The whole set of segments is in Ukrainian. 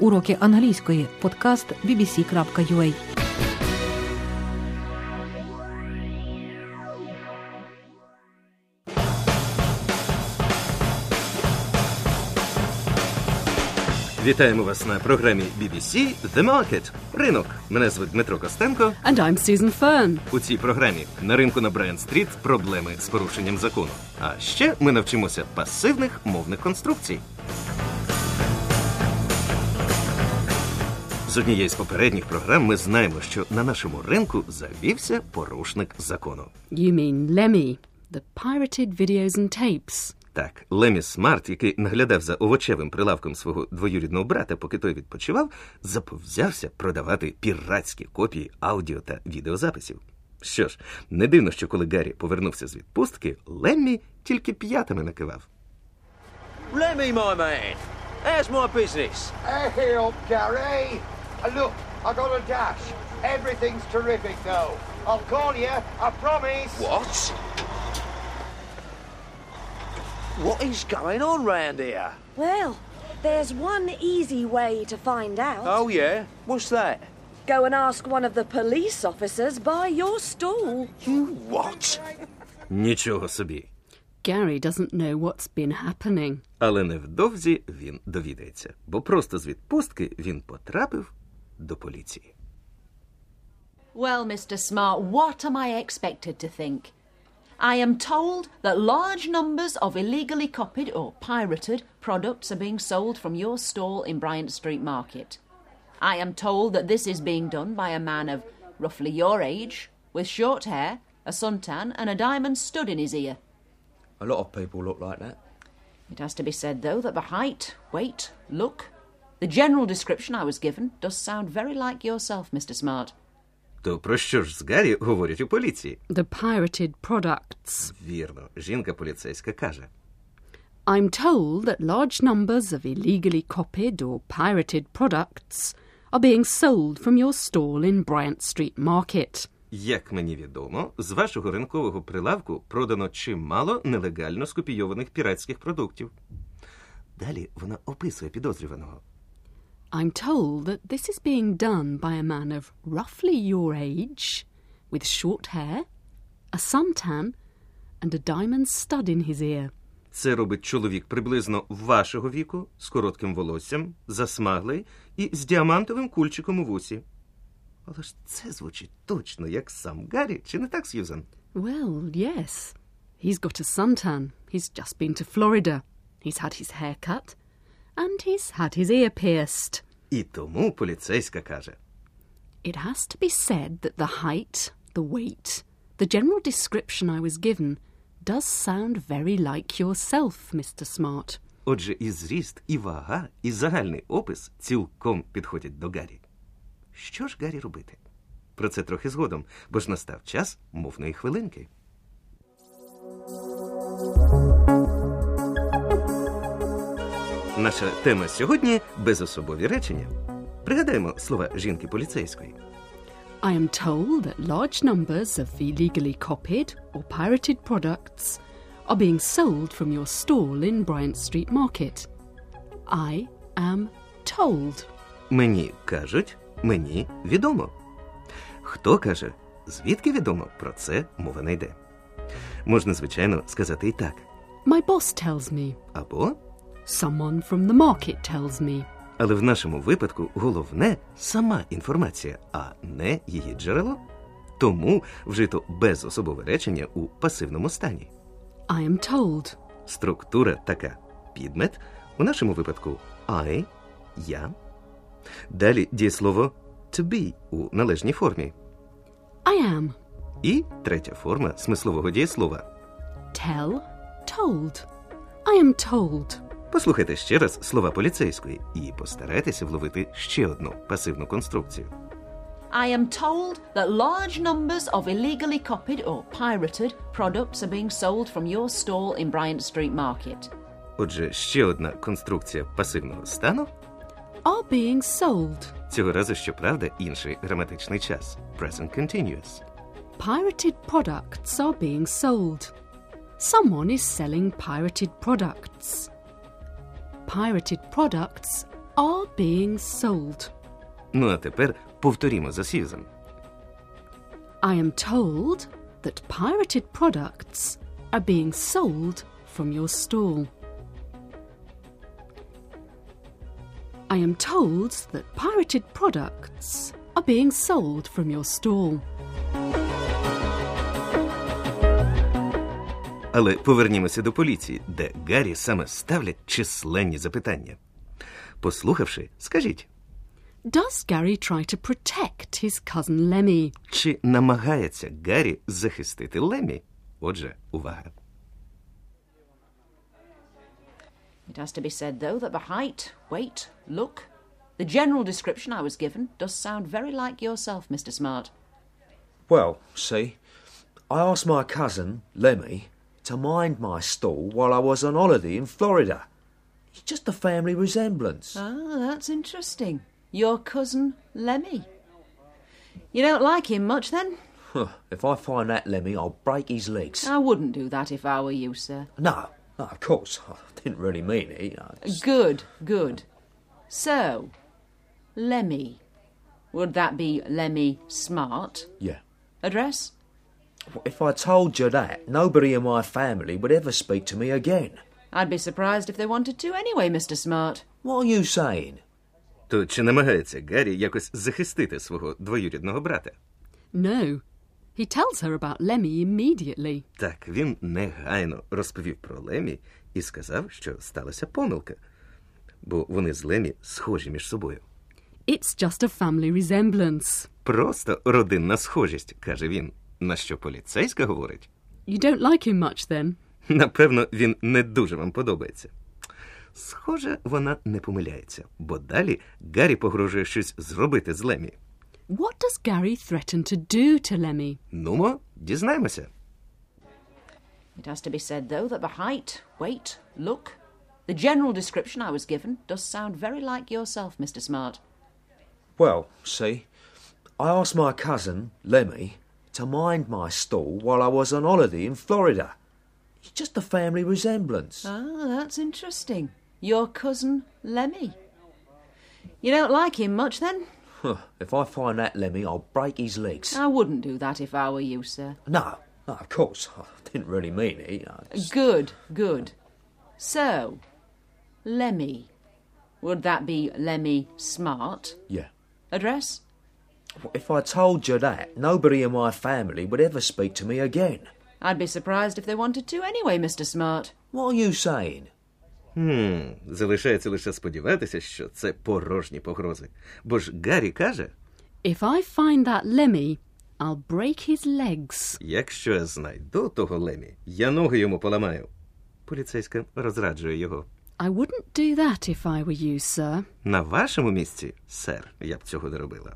Уроки англійської. Подкаст bbc.ua Вітаємо вас на програмі BBC The Market. Ринок. Мене звуть Дмитро Костенко. And I'm Susan Fern. У цій програмі на ринку на Брайан-стріт проблеми з порушенням закону. А ще ми навчимося пасивних мовних конструкцій. З однієї з попередніх програм ми знаємо, що на нашому ринку завівся порушник закону. You mean Lemmy, the pirated videos and tapes. Так, Лемі Смарт, який наглядав за овочевим прилавком свого двоюрідного брата, поки той відпочивав, заповзявся продавати піратські копії аудіо та відеозаписів. Що ж, не дивно, що коли Гаррі повернувся з відпустки, Леммі тільки п'ятами накивав. Lemmy, my man. How's my business? Hey up, Gary. Uh, look, I got a dash. Everything's terrific, though. I'll call you, I promise. What? What is going on round here? Well, there's one easy way to find out. Oh, yeah? What's that? Go and ask one of the police officers by your stall. You what? Нічого собі. Gary doesn't know what's been happening. Але невдовзі він довідається, бо просто з відпустки він потрапив до поліції. Well, Mr. Smart, what am I expected to think? I am told that large numbers of illegally copied or pirated products are being sold from your stall in Bryant Street Market. I am told that this is being done by a man of roughly your age, with short hair, a suntan, and a diamond stud in his ear. A lot of people look like that. It has to be said, though, that the height, weight, look, the general description I was given does sound very like yourself, Mr. Smart. То про що ж з Гаррі говорять у поліції? The pirated products. Вірно, жінка поліцейська каже. I'm told that large numbers of illegally copied or pirated products are being sold from your stall in Bryant Street Market. Як мені відомо, з вашого ринкового прилавку продано чимало нелегально скопійованих піратських продуктів. Далі вона описує підозрюваного. I'm told that this is being done by a man of roughly your age, with short hair, a suntan, and a diamond stud in his ear. Це робить чоловік приблизно вашого віку, з коротким волоссям, засмаглий і з діамантовим кульчиком у вусі. Але ж це звучить точно як сам Гаррі, чи не так, Сьюзан? Well, yes. He's got a suntan. He's just been to Florida. He's had his hair cut. And he's had his ear pierced. І тому поліцейська каже: It has to be said that the height, the weight, the general description I was given does sound very like yourself, Mr. Smart. Отже, і зріст, і вага, і загальний опис цілком підходять до Гаррі. Що ж Гаррі робити? Про це трохи згодом, бо ж настав час мовної хвилинки. Наша тема сьогодні безособові речення. Пригадаємо слова жінки поліцейської. I am told that large numbers of illegally copied or pirated products are being sold from your stall in Bryant Street Market. I am told. Мені кажуть, мені відомо. Хто каже, звідки відомо, про це мова не йде. Можна, звичайно, сказати і так. My boss tells me. Або, Someone from the market tells me. але в нашому випадку головне сама інформація, а не її джерело. Тому вжито безособове речення у пасивному стані. I am told. Структура така: підмет, у нашому випадку I, я. Далі дієслово to be у належній формі. I am. І третя форма смислового дієслова. Tell. Told. I am told. Послухайте ще раз слова поліцейської і постарайтеся вловити ще одну пасивну конструкцію. I am told that large numbers of illegally copied or pirated products are being sold from your stall in Bryant Street Market. Отже, ще одна конструкція пасивного стану. Are being sold. Цього разу, щоправда, інший граматичний час. Present continuous. Pirated products are being sold. Someone is selling pirated products. Pirated products are being sold. Ну а тепер повторімо за Сьюзен. I am told that pirated products are being sold from your stall. I am told that pirated products are being sold from your stall. Але повернімося до поліції, де Гаррі саме ставлять численні запитання. Послухавши, скажіть, Does Gary try to protect his cousin Lemmy? чи намагається Гаррі захистити Лемі? Отже, увага. It has to be said, though, that the height, weight, look, the general description I was given does sound very like yourself, Mr. Smart. Well, see, I asked my cousin, Lemmy, to mind my stall while I was on holiday in Florida. It's just a family resemblance. Ah, that's interesting. Your cousin Lemmy. You don't like him much, then? Huh, if I find that Lemmy, I'll break his legs. I wouldn't do that if I were you, sir. No, no, of course. I didn't really mean it. You know, Good, good. So, Lemmy. Would that be Lemmy Smart? Yeah. Address? If I told you that, nobody in my family would ever speak to me again. I'd be surprised if they wanted to anyway, Mr. Smart. What are you saying? То чи намагається Гаррі якось захистити свого двоюрідного брата? No. He tells her about Lemmy immediately. Так, він негайно розповів про Лемі і сказав, що сталася помилка, бо вони з Лемі схожі між собою. It's just a family resemblance. Просто родинна схожість, каже він. На що поліцейська говорить? You don't like him much then? Напевно, він не дуже вам подобається. Схоже, вона не помиляється, бо далі Гаррі погрожує щось зробити з Лемі. What does Gary threaten to do to Lemmy? Нумо, дізнаємося. It has to be said, though, that the height, weight, look, the general description I was given does sound very like yourself, Mr. Smart. Well, see, I asked my cousin, Lemmy, to mind my stall while I was on holiday in Florida. It's just a family resemblance. Ah, that's interesting. Your cousin Lemmy. You don't like him much, then? Huh, if I find that Lemmy, I'll break his legs. I wouldn't do that if I were you, sir. No, no, of course. I didn't really mean it. You know, it's- Good, good. So, Lemmy. Would that be Lemmy Smart? Yeah. Address? If I told you that, nobody in my family would ever speak to me again. I'd be surprised if they wanted to anyway, Mr. Smart. What are you saying? Хм, залишається лише сподіватися, що це порожні погрози. Бо ж Гаррі каже, If I find that Lemmy, I'll break his legs. якщо я знайду того Лемі, я ноги йому поламаю. Поліцейська розраджує його. I wouldn't do that if I were you, sir. На вашому місці, сер, я б цього не робила.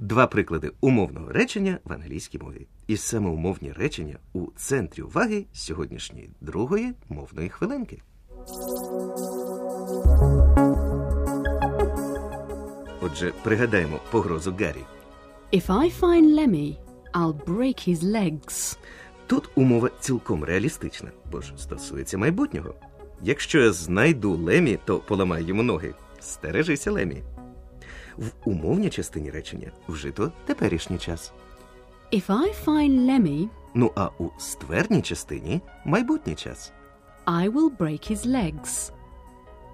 Два приклади умовного речення в англійській мові. І саме умовні речення у центрі уваги сьогоднішньої другої мовної хвилинки. Отже, пригадаємо погрозу Гаррі. If I find Lemmy, I'll break his legs. Тут умова цілком реалістична, бо ж стосується майбутнього. Якщо я знайду Лемі, то поламаю йому ноги. Стережися, Лемі. В умовній частині речення вжито теперішній час. If I find Lemmy, Ну а у ствердній частині майбутній час. I will break his legs.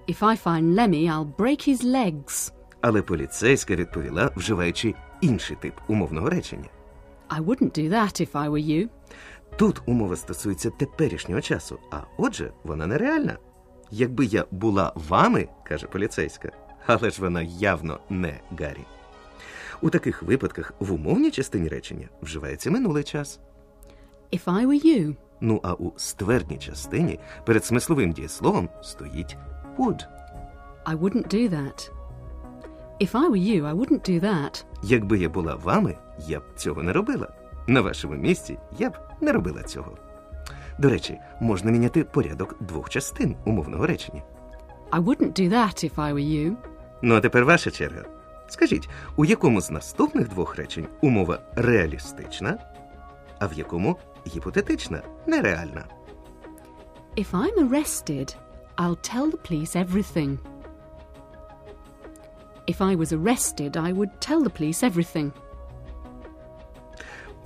If I find Lemmy, I'll break his legs. Але поліцейська відповіла, вживаючи інший тип умовного речення. I wouldn't do that if I were you. Тут умова стосується теперішнього часу, а отже, вона нереальна. Якби я була вами, каже поліцейська, але ж вона явно не Гаррі. У таких випадках в умовній частині речення вживається минулий час. If I were you, Ну а у ствердній частині перед смисловим дієсловом стоїть would. I wouldn't do that. If I were you, I wouldn't do that. Якби я була вами, я б цього не робила. На вашому місці я б не робила цього. До речі, можна міняти порядок двох частин умовного речення. I wouldn't do that if I were you. Ну а тепер ваша черга. Скажіть, у якому з наступних двох речень умова реалістична, а в якому гіпотетична, нереальна? If I'm arrested, I'll tell the police everything. If I was arrested, I would tell the police everything.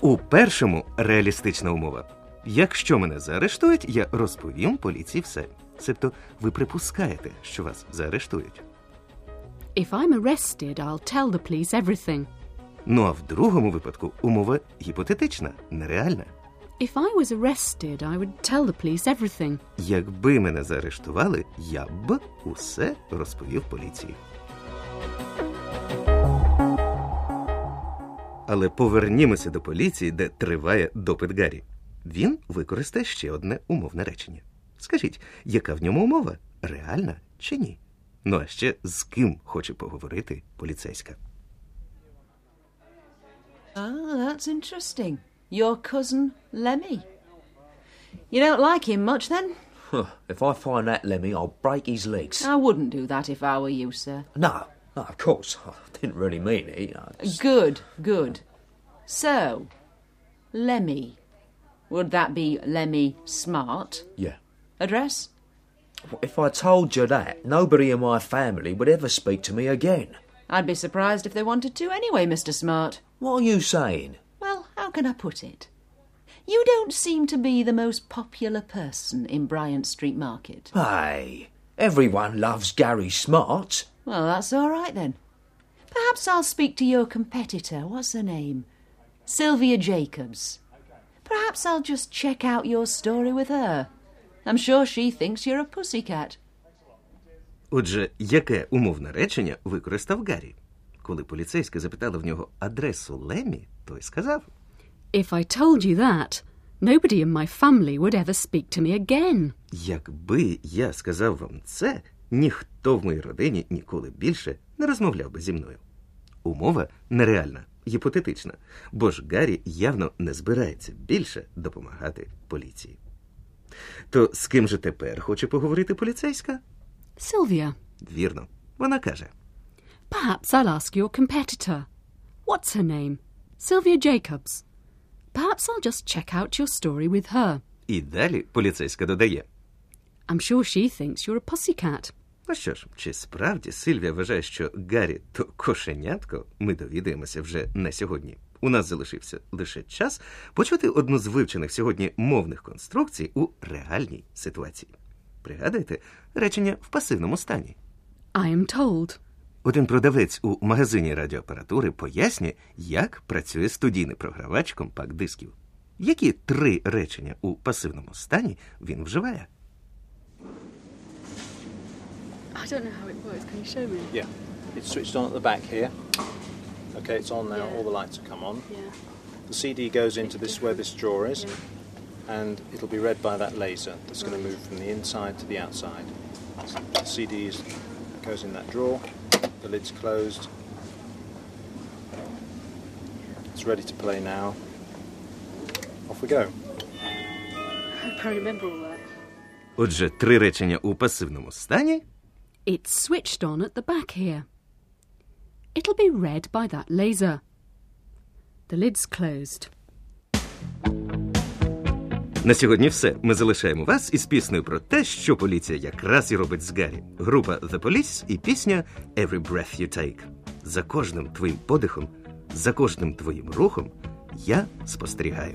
У першому реалістична умова. Якщо мене заарештують, я розповім поліції все. Себто ви припускаєте, що вас заарештують. If I'm arrested, I'll tell the police everything. Ну а в другому випадку умова гіпотетична, нереальна. If I was arrested, I would tell the police everything. Якби мене заарештували, я б усе розповів поліції. Але повернімося до поліції, де триває допит Гаррі. Він використає ще одне умовне речення. Скажіть, яка в ньому умова? Реальна чи ні? Ну а ще з ким хоче поговорити поліцейська? Ah, that's interesting. Your cousin Lemmy. You don't like him much then? Huh, if I find that Lemmy, I'll break his legs. I wouldn't do that if I were you, sir. No, no, of course. I didn't really mean it. I just- Good, good. So, Lemmy. Would that be Lemmy Smart? Yeah. Address? If I told you that, nobody in my family would ever speak to me again. I'd be surprised if they wanted to anyway, Mr. Smart. What are you saying? Well, how can I put it? You don't seem to be the most popular person in Bryant Street Market. Hey, everyone loves Gary Smart. Well, that's all right then. Perhaps I'll speak to your competitor. What's her name? Sylvia Jacobs. Perhaps I'll just check out your story with her. I'm sure she thinks you're a pussycat. Отже, яке умовне речення використав Гаррі? Коли поліцейська запитала в нього адресу Лемі, той сказав: If I told you that, nobody in my family would ever speak to me again. Якби я сказав вам це, ніхто в моїй родині ніколи більше не розмовляв би зі мною. Умова нереальна, гіпотетична, бо ж Гаррі явно не збирається більше допомагати поліції. То з ким же тепер хоче поговорити поліцейська? Sylvia, Вірно, вона каже: perhaps I'll ask your competitor. What's her name? Sylvia Jacobs. Perhaps I'll just check out your story with her. і далі поліцейська додає. I'm sure she thinks you're a pussycat. Ну що ж, чи справді Сильвія вважає, що Гаррі то кошенятко, ми довідаємося вже не сьогодні. У нас залишився лише час почути одну з вивчених сьогодні мовних конструкцій у реальній ситуації. Пригадуєте речення в пасивному стані. I am told. Один продавець у магазині радіоапаратури пояснює, як працює студійний програвач компакт-дисків. Які три речення у пасивному стані він вживає? I don't know how it works. Can you show me? Yeah, it's switched on at the back here. Okay, it's on now. Yeah. All the lights have come on. Yeah. The CD goes into this where this drawer is, and it'll be read by that laser that's going to move from the inside to the outside. The CD is, goes in that drawer. The lid's closed. It's ready to play now. Off we go. I can't remember all that. Отже, три речення у пасивному стані It's switched on at the back here. It'll be read by that laser. The lid's closed. На сьогодні все. Ми залишаємо вас із піснею про те, що поліція якраз і робить з Гаррі. Група The Police і пісня Every Breath You Take. За кожним твоїм подихом, за кожним твоїм рухом я спостерігаю.